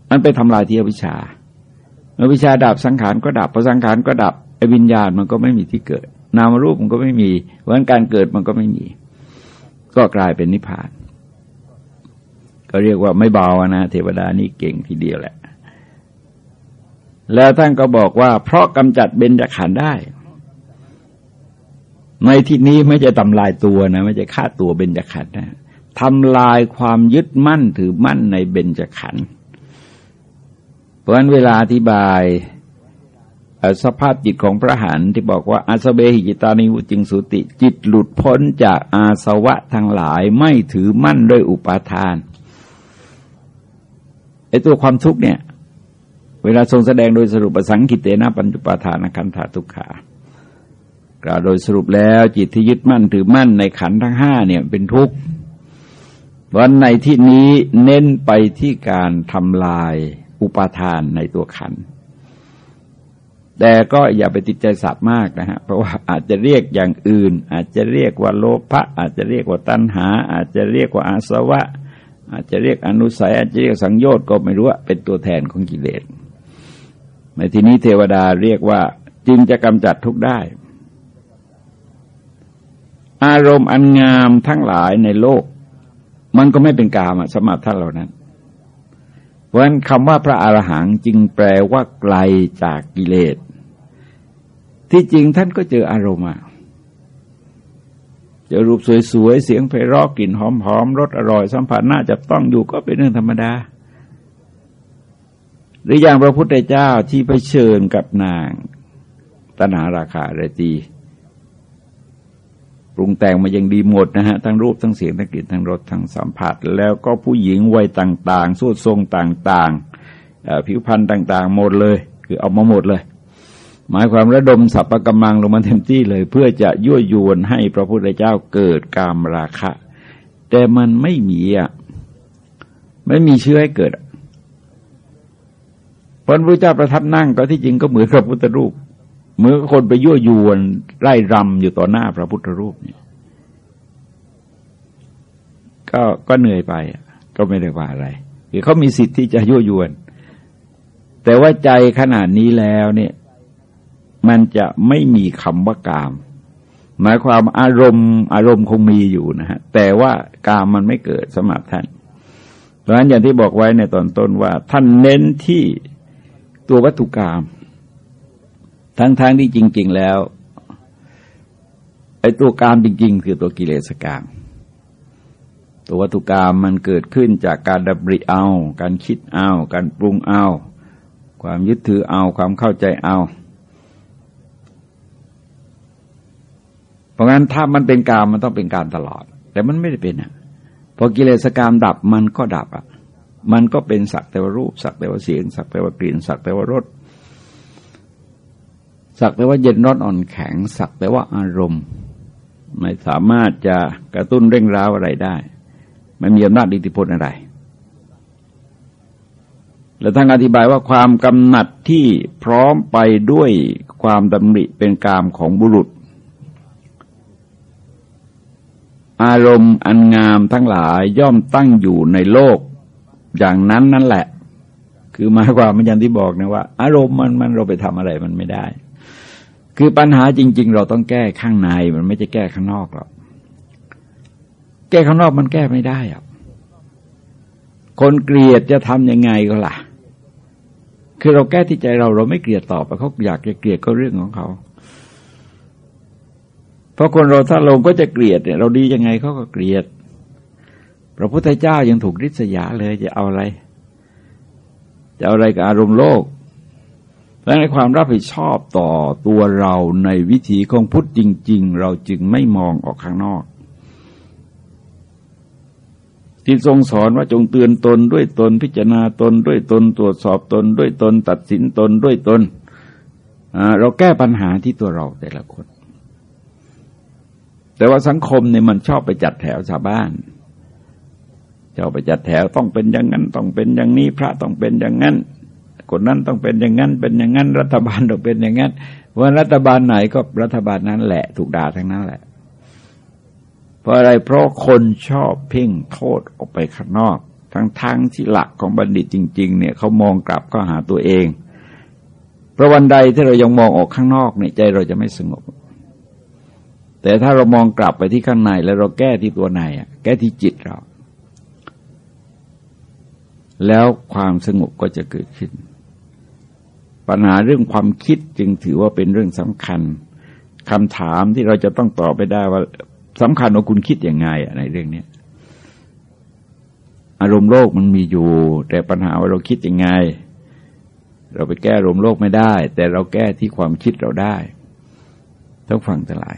มันไปทำลายเที่อวิชชาอวิชาดับสังขารก็ดับพอสังขารก็ดับ วิญญาณมันก็ไม่มีที่เกิด นามรูปมันก็ไม่มีเพราะฉะนั้นการเกิดมันก็ไม่มี ก็กลายเป็นนิพพาน ก็เรียกว่าไม่เบานะเทวดานี่เก่งทีเดียวแหละ แล้วท่านก็บอกว่า เพราะกำจัดเบญจขันธ์ได้ ในที่นี้ไม่จะทำลายตัวนะไม่จะฆ่าตัวเบญจขันธ์นะทำลายความยึดมั่นถือมั่นในเบญจขันธ์เพราะฉะนั้นเวลาอธิบาย สภาพจิตของพระหันที่บอกว่าอาสเบหิจิตานิวุจิงสุติ จิตหลุดพ้นจากอาสวะทั้งหลายไม่ถือมั่นด้วยอุปาทานไอตัวความทุกข์เนี่ย เวลาทรงแสดงโดยสรุปสังกิเตนะปัญจุปาทานขันธาทุกขากล่าวโดยสรุปแล้วจิตที่ยึดมั่นถือมั่นในขันทั้งห้าเนี่ยเป็นทุกข์วันในที่นี้เน้นไปที่การทำลายอุปาทานในตัวขัน แต่ก็อย่าไปติดใจสัตว์มากนะฮะเพราะว่าอาจจะเรียกอย่างอื่น อาจจะเรียกว่าโลภะอาจจะเรียกว่าตัณหา อาจจะเรียกว่าอาสวะ อาจจะเรียกอนุสัยอาจจะเรียกสังโยชน์ก็ไม่รู้ว่าเป็นตัวแทนของกิเลสในที่นี้เทวดาเรียกว่าจึงจะกำจัดทุกได้ อารมณ์อันงามทั้งหลายในโลก มันก็ไม่เป็นกามสมรับท่านเหล่านั้นเพราะฉะนั้นคำว่าพระอรหังจึงแปลว่าไกลจากกิเลส ที่จริงท่านก็เจออารมณ์เจอรูปสวยๆ เสียงไพเราะกลิ่นหอมๆรสอร่อย สัมผัสน่าจะต้องอยู่ก็เป็นเรื่องธรรมดา หรืออย่างพระพุทธเจ้าที่ไปเชิญกับนางตนาราคาเรตีปรุงแต่งมายังดีหมดนะฮะ ทั้งรูปทั้งเสียงทั้งกลิ่นทั้งรสทั้งสัมผัส แล้วก็ผู้หญิงวัยต่าง ๆ สูดทรงต่างๆผิวพรรณต่าง ๆ หมดเลย คือเอามาหมดเลย หมายความระดมสัพพกำลังลงมาเต็มที่เลย เพื่อจะยั่วยวนให้พระพุทธเจ้าเกิดกามราคะ แต่มันไม่มีอะไม่มีเชื้อให้เกิดพระพุทธเจ้าประทับนั่งก็ที่จริงก็เหมือนพระพุทธรูปเหมือนคนไปยั่วยวนไล่รำอยู่ต่อหน้าพระพุทธรูปเนี่ยก็ก็เหนื่อยไป ก็ไม่ได้ว่าอะไรคือเขามีสิทธิ์ที่จะยั่วยวน แต่ว่าใจขนาดนี้แล้วเนี่ย มันจะไม่มีคำว่ากาม หมายความอารมณ์อารมณ์คงมีอยู่นะฮะแต่ว่ากามมันไม่เกิดสมรับท่านเพราะฉะนั้นอย่างที่บอกไว้ในตอนต้นว่า ท่านเน้นที่ตัววัตถุกรรมทั้งๆทที่จริง ๆ แล้วไอ้ตัวกามจริง ๆ คือตัวกิเลสกรรมตัววัตถุกรรมมันเกิดขึ้นจากการดับริเอา การคิดเอา การปรุงเอา ความยึดถือเอา ความเข้าใจเอา ราะงั้นถ้ามันเป็นกามมันต้องเป็นการตลอด แต่มันไม่ได้เป็นอะพอกิเลสกามดับมันก็ดับอะ มันก็เป็นสักแต่ว่ารูป สักแต่ว่าเสียง สักแต่ว่ากลิ่น สักแต่ว่ารสสักแต่ว่าเย็นร้อนอ่อนแข็ง สักแต่ว่าอารมณ์ ไม่สามารถจะกระตุ้นเร่งร้าวอะไรได้ ไม่มีอำนาจอิทธิพลอะไร และท่านอธิบายว่าความกำหนัดที่พร้อมไปด้วยความดำริเป็นกามของบุรุษ อารมณ์อันงามทั้งหลายย่อมตั้งอยู่ในโลก อย่างนั้นนั่นแหละ คือมายความมันย่างที่บอกนะว่า อารมณ์มันมันเราไปทำอะไรมันไม่ได้ คือปัญหาจริง ๆ เราต้องแก้ข้างในมันไม่จะแก้ข้างนอกหรอกแก้ข้างนอกมันแก้ไม่ได้อะคนเกลียดจะทำยังไงก็ล่ะ คือเราแก้ที่ใจเราเราไม่เกลียดต่อไปเขาอยากจะเกลียดก็เรื่องของเขา เพราะคนเราถ้าเราก็จะเกลียดเนี่ย เราดียังไงเขาก็เกลียด พระพุทธเจ้ายังถูกริษยาเลยจะเอาอะไร จะเอาอะไรกับอารมณ์โลกและในความรับผิดชอบต่อตัวเราในวิถีของพุทธจริง ๆ เราจึงไม่มองออกข้างนอกที่ทรงสอนว่าจงเตือนตนด้วยตนพิจารณาตนด้วยตนตรวจสอบตนด้วยตน ตัดสินตนด้วยตน เราแก้ปัญหาที่ตัวเราแต่ละคน แต่ว่าสังคมเนี่ยมันชอบไปจัดแถวชาวบ้านชอบไปจัดแถวต้องเป็นอย่างนั้น ต้องเป็นอย่างนี้พระต้องเป็นอย่างนั้นคนนั้นต้องเป็นอย่างนั้นเป็นอย่างนั้น รัฐบาลต้องเป็นอย่างนั้นว่ารัฐบาลไหนก็รัฐบาลนั้นแหละ ถูกด่าทั้งนั้นแหละ เพราะอะไรเพราะคนชอบเพ่งโทษออกไปข้างนอก ทั้งทั้งที่หลักของบัณฑิตจริง ๆ เนี่ยเขามองกลับก็หาตัวเองเพราะวันใดที่เรายังมองออกข้างนอกเนี่ยใจเราจะไม่สงบ แต่ถ้าเรามองกลับไปที่ข้างในแล้วเราแก้ที่ตัวในอะ แก้ที่จิตเรา แล้วความสงบก็จะเกิดขึ้น ปัญหาเรื่องความคิดจึงถือว่าเป็นเรื่องสำคัญคำถามที่เราจะต้องตอบไปได้ว่าสำคัญว่าคุณคิดยังไงในเรื่องนี้อารมณ์โลกมันมีอยู่ แต่ปัญหาว่าเราคิดยังไง เราไปแก้อารมณ์โลกไม่ได้ แต่เราแก้ที่ความคิดเราได้ต้องฟังทั้งหลาย